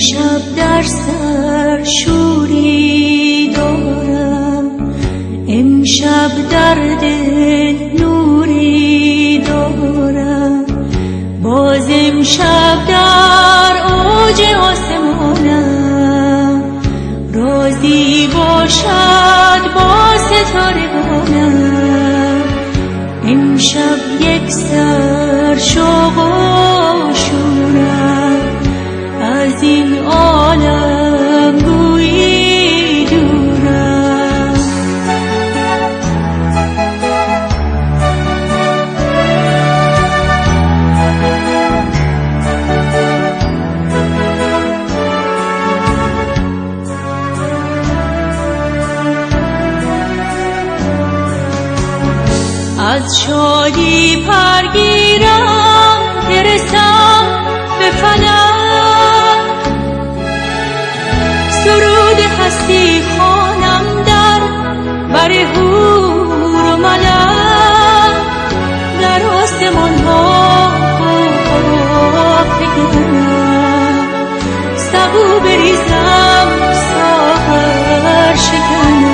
امشب در سر شوری دارم. امشب در دل نوری دارم. باز امشب در اوج آسمانم. رازی باشد با ستارگانم امشب یک سر شوق از شادی پرگیرم برسم به فلک. سرود هستی خانم در بر هور و ملک. در آسمان ها سبو بریزم ساغر شکنم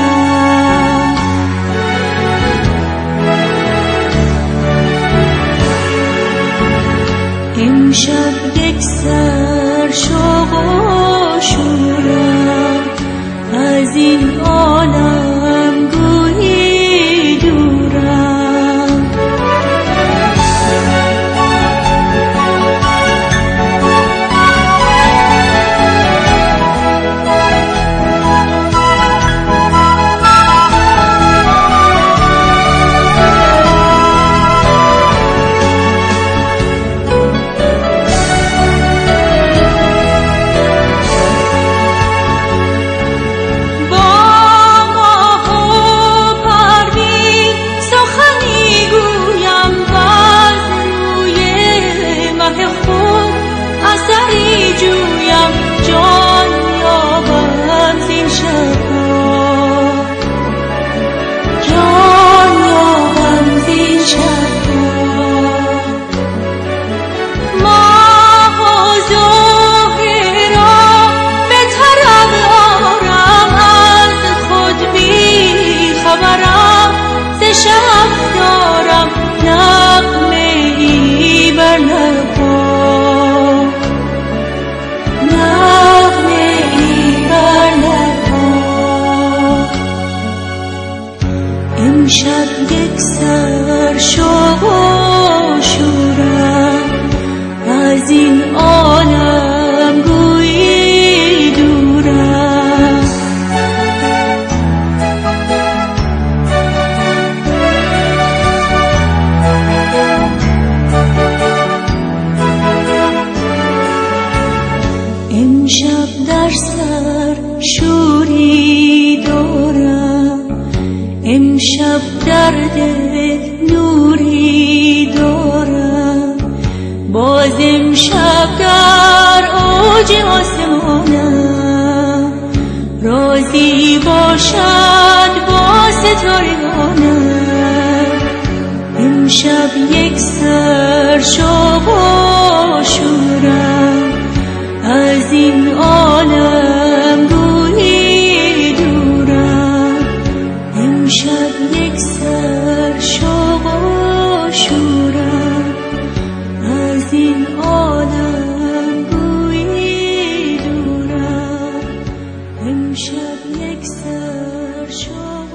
امشب یک امشب در اوج آسمانم. رازی باشد با ستارگانم. امشب یک سر شوق شب یک سر شد